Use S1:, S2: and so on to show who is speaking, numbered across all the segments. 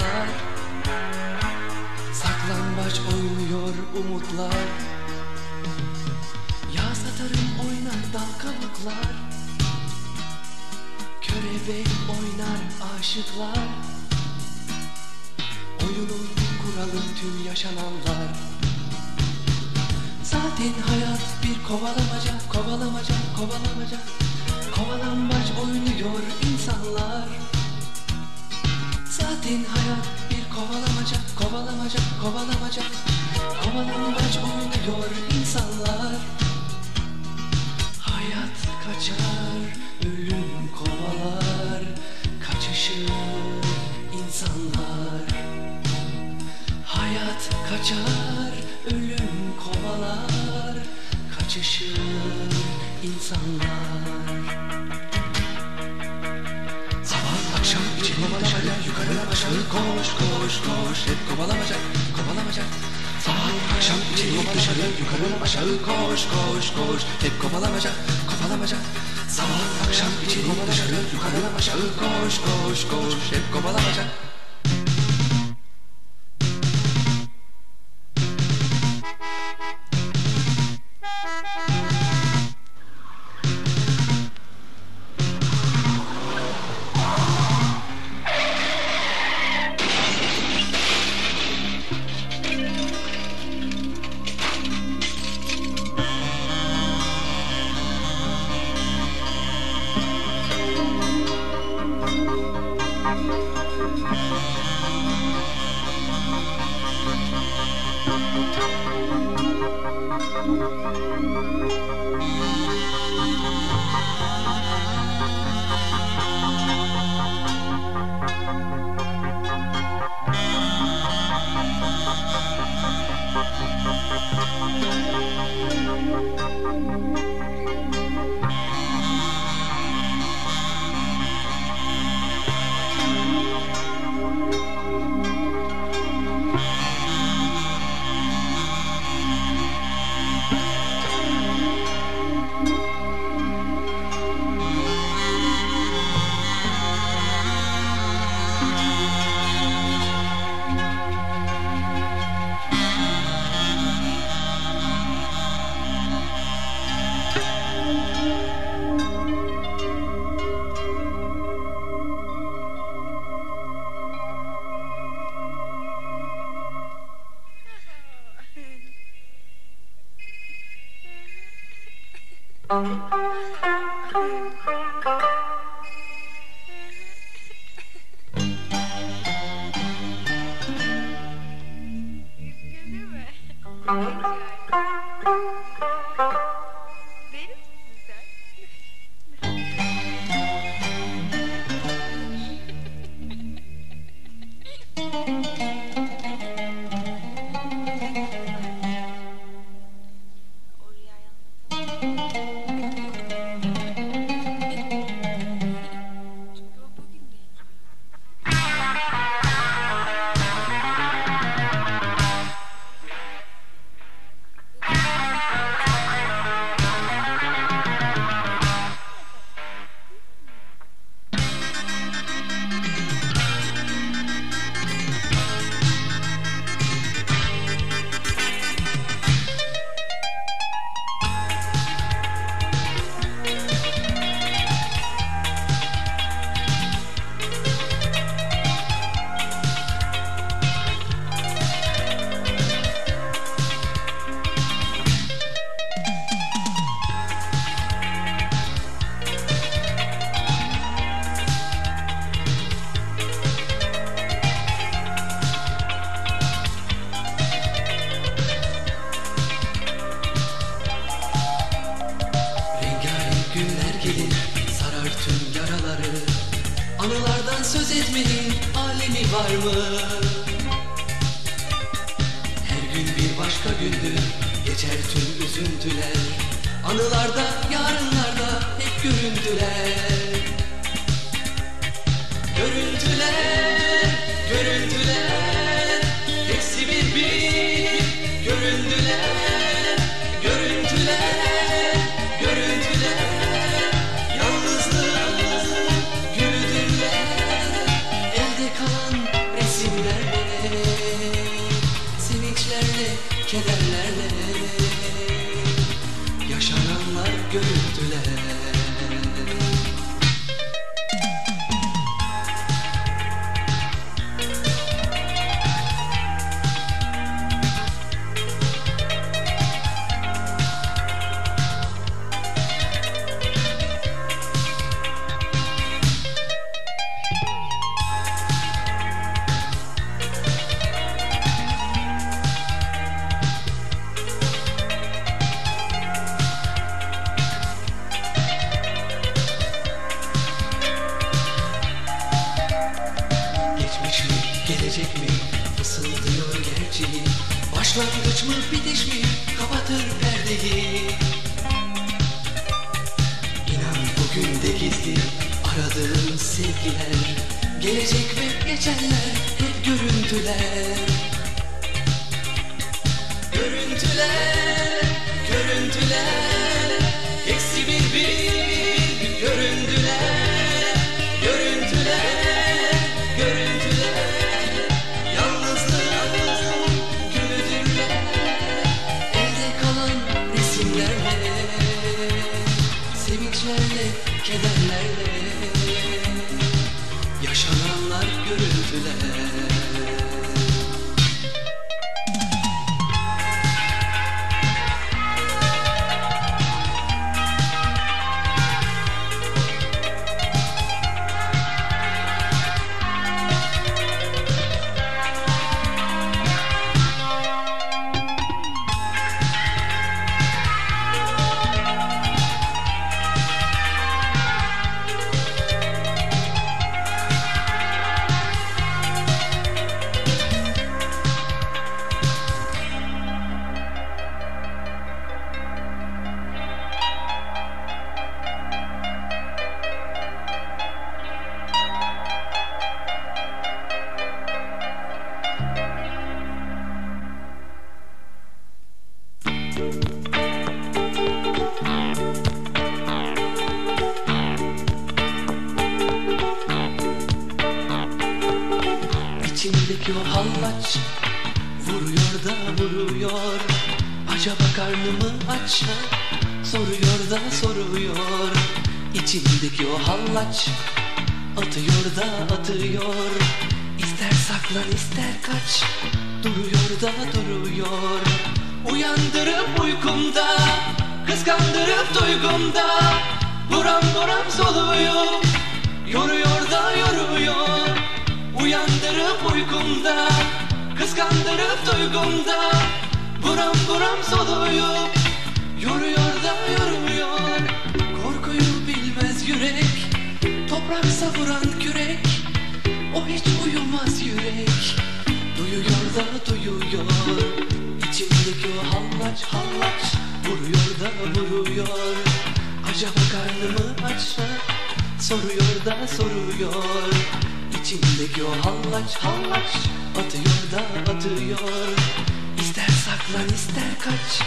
S1: insanlar Saklambaç oynuyor umutlar. Yağ satarım oynar dal kabuklar Körebe oynar aşıklar. Oyunun kuralı tüm yaşananlar. Zaten hayat bir kovalamaca, kovalamaca, kovalamaca. Kovalambaç oynuyor insanlar Zaten hayat bir kovalamaca, kovalamaca, kovalamaca. Kovalambaç oynuyor insanlar. Hayat kaçar, ölüm kovalar. Kaçışır insanlar. Hayat kaçar, ölüm kovalar. Kaçışır insanlar kovalamaca Yukarı aşağı koş koş koş Hep kovalamaca kovalamaca Sabah akşam için dışarı yukarı aşağı koş koş koş Hep kovalamaca kovalamaca Sabah akşam için dışarı yukarı aşağı koş koş koş Hep kovalamaca Música tüm üzüntüler Anılarda, yarınlarda hep görüntüler. Görüntüler, görüntüler İçimdeki o hallaç Atıyor da atıyor. İster saklan ister kaç Duruyor da duruyor. Uyandırıp uykumda Kıskandırıp duygumda. Buram buram soluyor Yoruyor da yoruyor. Uyandırıp uykumda Kıskandırıp duygumda. Buram buram soluyor Yoruyor da yoruyor Toprak savuran kürek O hiç uyumaz yürek. Duyuyor da duyuyor İçimdeki o hallaç hallaç Vuruyor da vuruyor. Acaba karnımı aç? Soruyor da soruyor. İçimdeki o hallaç hallaç Atıyor da atıyor. İster saklan ister kaç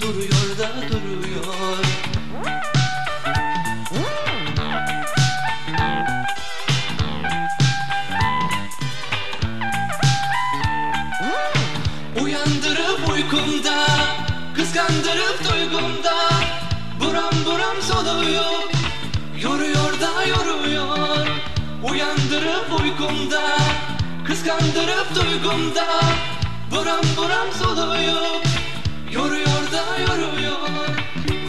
S1: Duruyor da duruyor uykumda Kıskandırıp duygumda Buram buram soluyor Yoruyor da yoruyor. Uyandırıp uykumda Kıskandırıp duygumda Buram buram soluyor Yoruyor da yoruyor.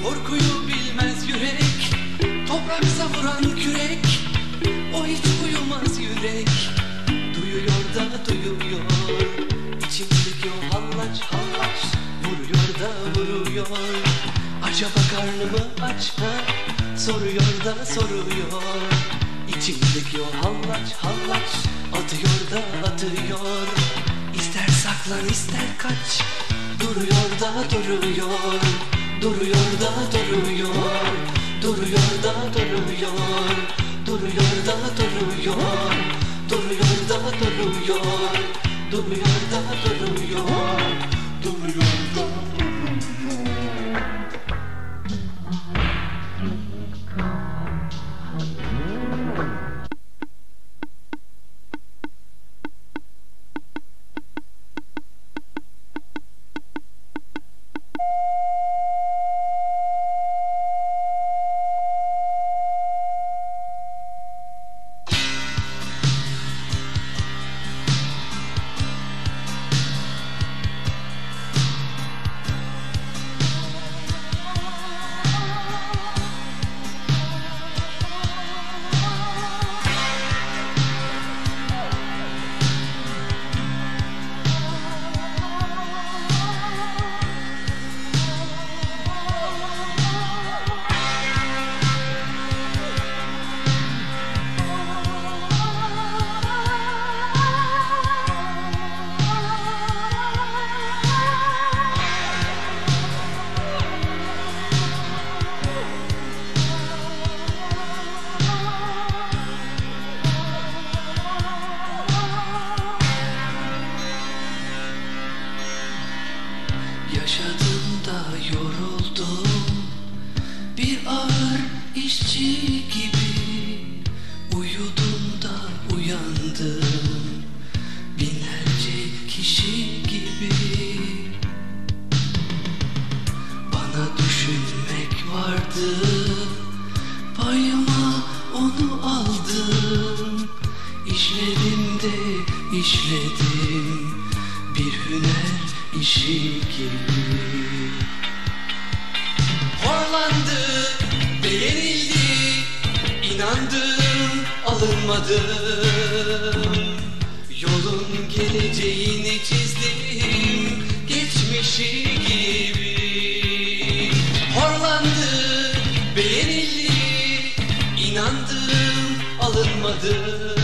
S1: Korkuyu bilmez yürek Toprak savuran kürek. O hiç uyumaz yürek da vuruyor Acaba karnımı aç mı? Soruyor da soruyor. İçimdeki o hallaç hallaç atıyor da atıyor. İster saklan ister kaç. Duruyor da duruyor. Duruyor da duruyor. Duruyor da duruyor. Duruyor da duruyor. Duruyor da duruyor. Duruyor da duruyor. Duruyor da işledim Bir hüner işi gibi. Horlandı, beğenildi inandım, alınmadım Yolun geleceğini çizdim Geçmişi gibi. Horlandı, beğenildi inandım, alınmadım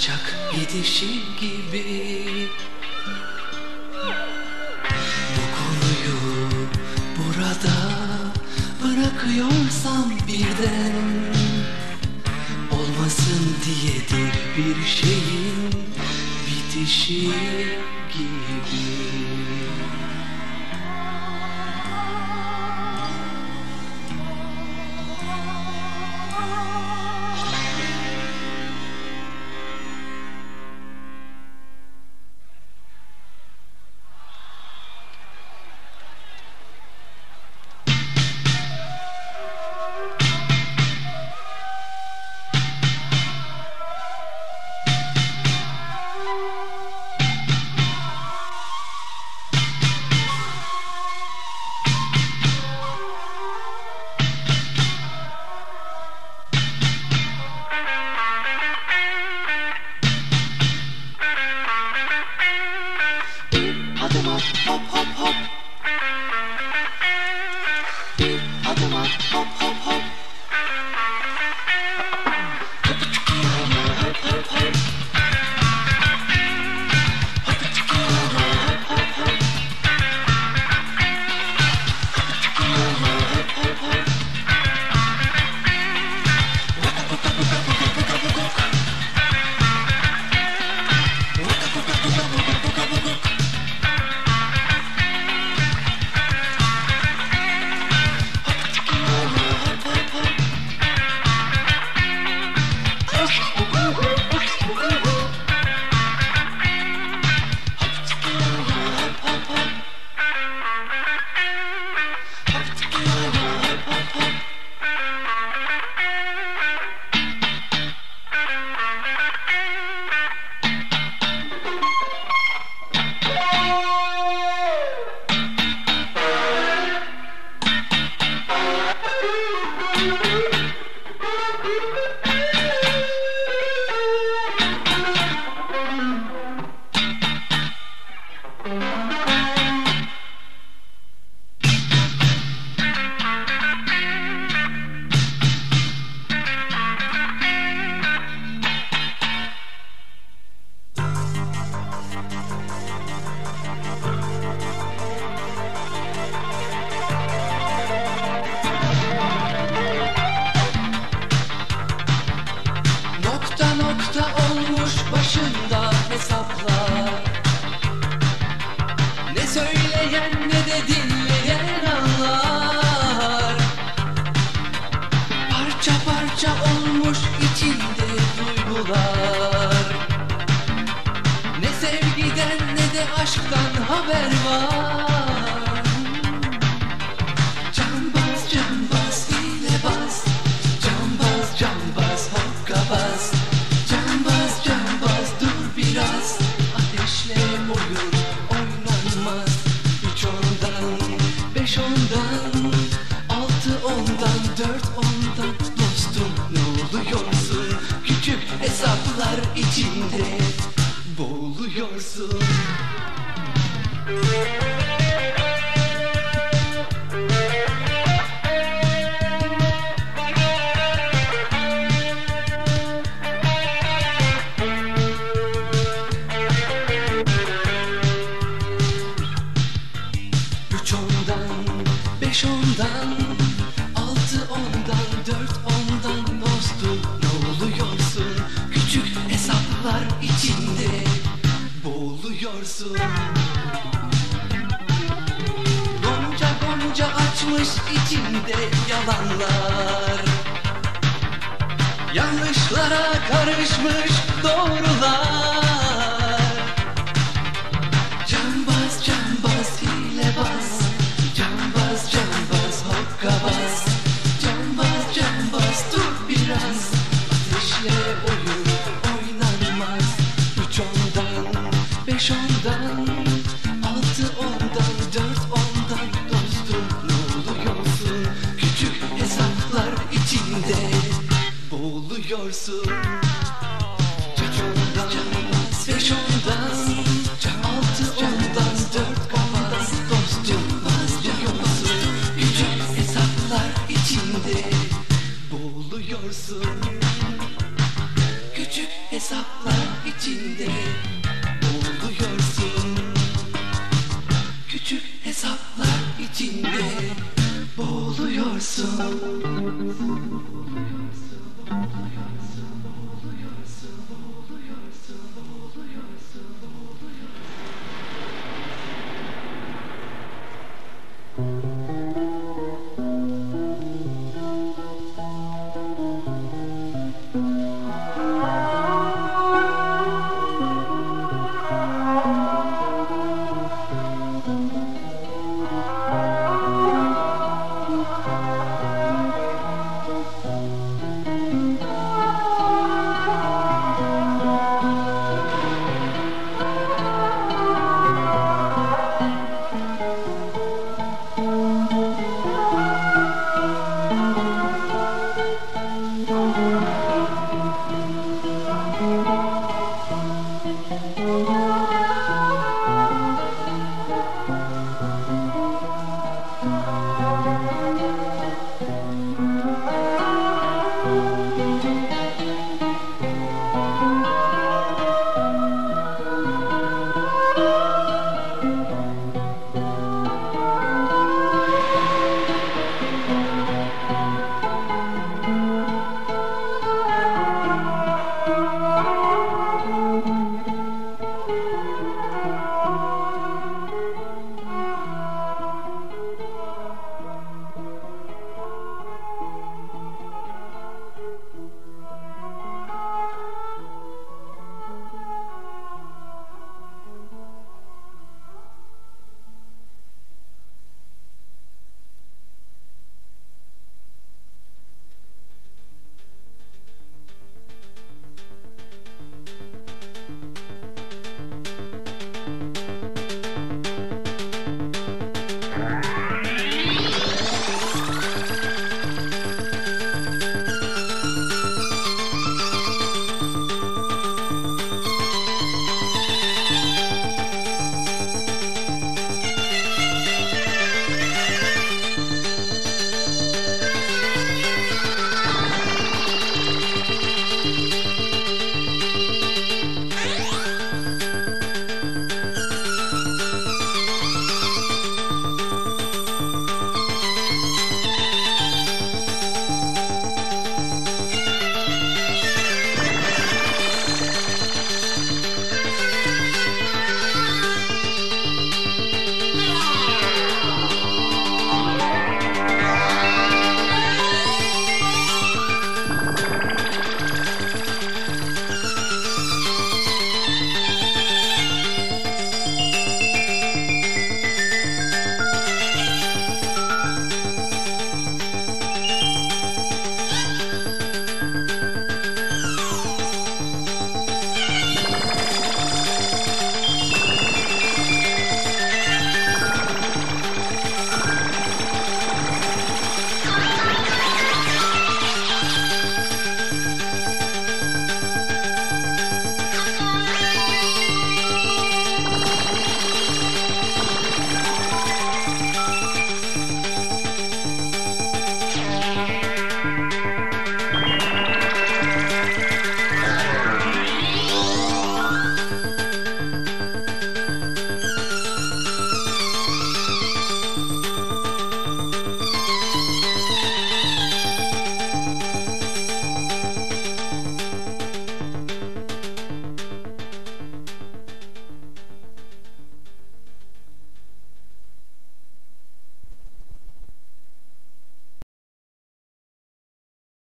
S1: Kaçak gidişi gibi. Bu konuyu burada bırakıyorsam birden Olmasın diyedir bir şeyin bitişi gibi aşktan haber var. sular Gonca gonca açmış içinde yalanlar. Yanlışlara karışmış doğrular. Beş ondan, altı ondan, dört ondan dostum ne oluyorsun? Küçük hesaplar içinde boğuluyorsun.